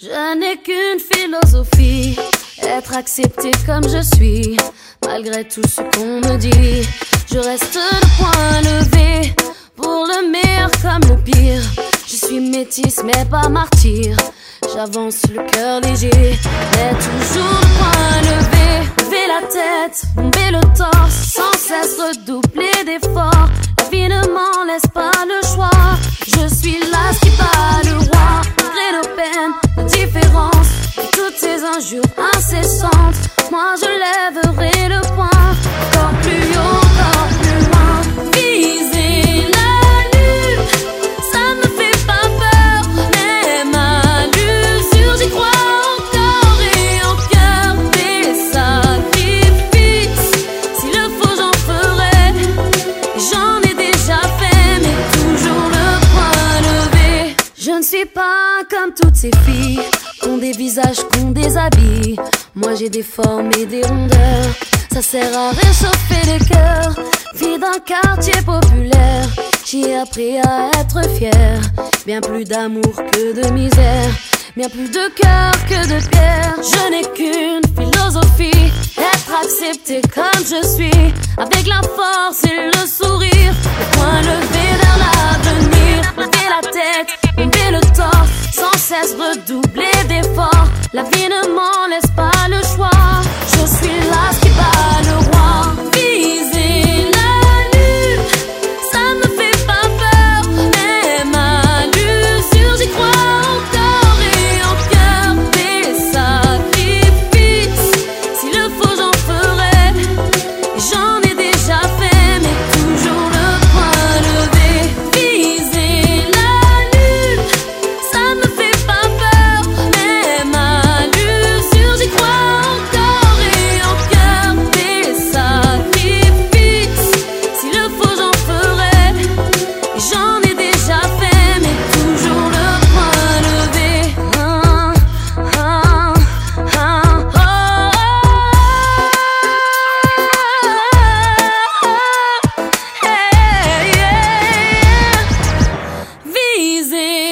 qu'une philosophie, être accepté comme je suis, malgré tout ce qu'on me dit. Je reste le point levé, pour le meilleur comme le pire. Je suis métisse mais pas martyr. J'avance le cœur léger, mais toujours le point levé. Lever la tête, bomber le torse, sans cesse redoubler d'efforts. La vie ne m'en laisse pas le choix. Je suis là qui toutes ne suis pas comme toutes ces filles, qui ont des visages, qui ont des habits. Moi j'ai des formes et des rondeurs. Ça sert à réchauffer les cœurs. Fille d'un quartier populaire, j'ai appris à être fière. Bien plus d'amour que de misère. Bien plus de cœur que de pierre. Je n'ai qu'une philosophie, être accepté comme je suis. Avec la force et le redoubler d'efforts. La vie ne m'en laisse pas le choix. Je suis là. living.